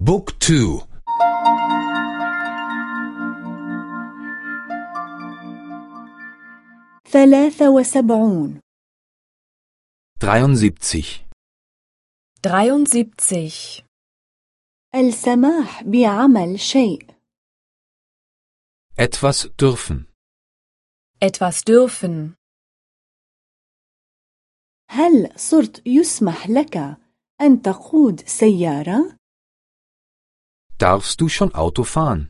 بوك تو ثلاثة وسبعون 73 73. السماح بعمل شيء etwas dürfen Etwas dürfen. هل صرت يسمح لك أن تقود سيارة؟ darfst du schon Auto fahren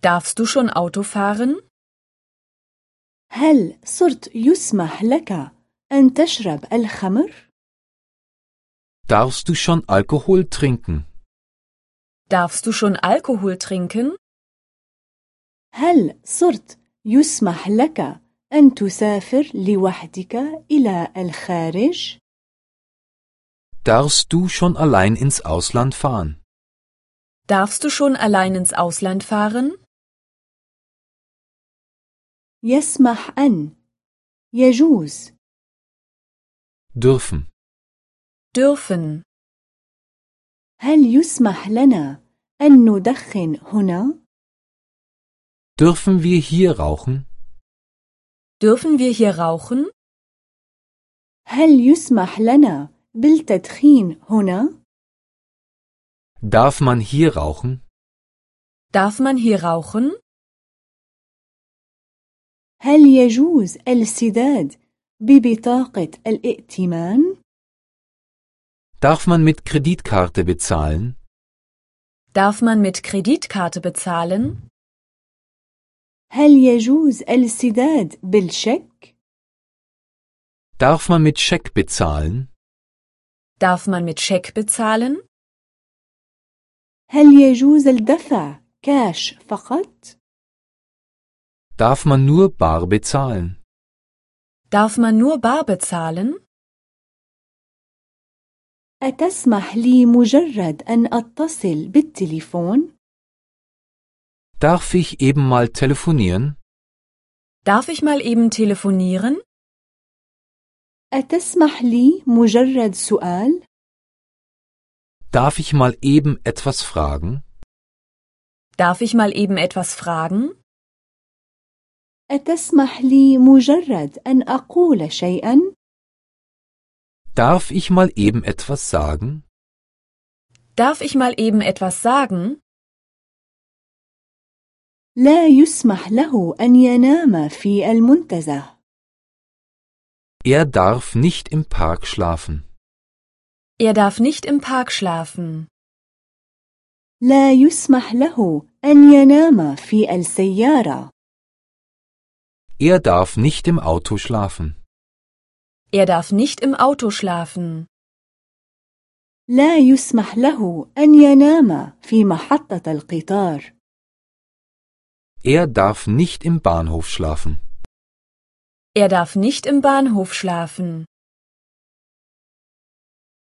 Darfst du schon Auto fahren? هل صرت يسمح لك أن تشرب الخمر؟ darfst du schon Alkohol trinken Darfst du schon Alkohol trinken? هل صرت يسمح لك أن تسافر لوحدك إلى الخارج؟ darfst du schon allein ins Ausland fahren Darfst du schon allein ins Ausland fahren? يسمح أن يجوز dürfen Dürfen. هل يسمح لنا أن ندخن هنا؟ dürfen wir hier rauchen Dürfen wir hier rauchen? هل يسمح لنا بالتدخين هنا؟ darf man hier rauchen Darf man hier rauchen? هل يجوز السداد ببطاقة الائتمان؟ darf man mit Kreditkarte bezahlen Darf man mit Kreditkarte bezahlen? هل يجوز السداد بالشيك؟ darf man mit Scheck bezahlen Darf man mit Scheck bezahlen? هل يجوز الدفع كاش فقط؟ darf man nur bar bezahlen Darf man nur bar bezahlen? أتسمح لي مجرد أن أتصل بالتليفون؟ darf ich eben mal telefonieren Darf ich mal eben telefonieren? أتسمح لي مجرد سؤال؟ darf ich mal eben etwas fragen Darf ich mal eben etwas fragen? أتسمح لي مجرد أن أقول شيئا؟ darf ich mal eben etwas sagen Darf ich mal eben etwas sagen? لا يسمح له أن ينام في المنتزه. er darf nicht im Park schlafen Er darf nicht im Park schlafen. لا يسمح له أن ينام في السيارة. er darf nicht im Auto schlafen Er darf nicht im Auto schlafen. لا يسمح له أن ينام في محطة القطار. Er darf nicht im Bahnhof schlafen. Er darf nicht im Bahnhof schlafen.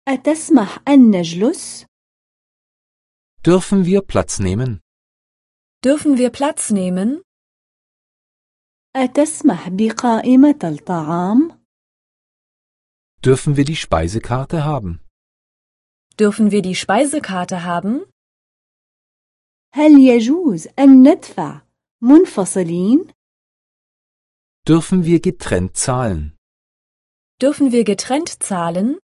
أتسمح أن نجلس؟ Dürfen wir Platz nehmen? Dürfen wir Platz nehmen? أتسمح بقائمة الطعام؟ Dürfen wir die Speisekarte haben? Dürfen wir die Speisekarte haben? هل يجوز أن ندفع منفصلين؟ Dürfen wir getrennt zahlen? Dürfen wir getrennt zahlen?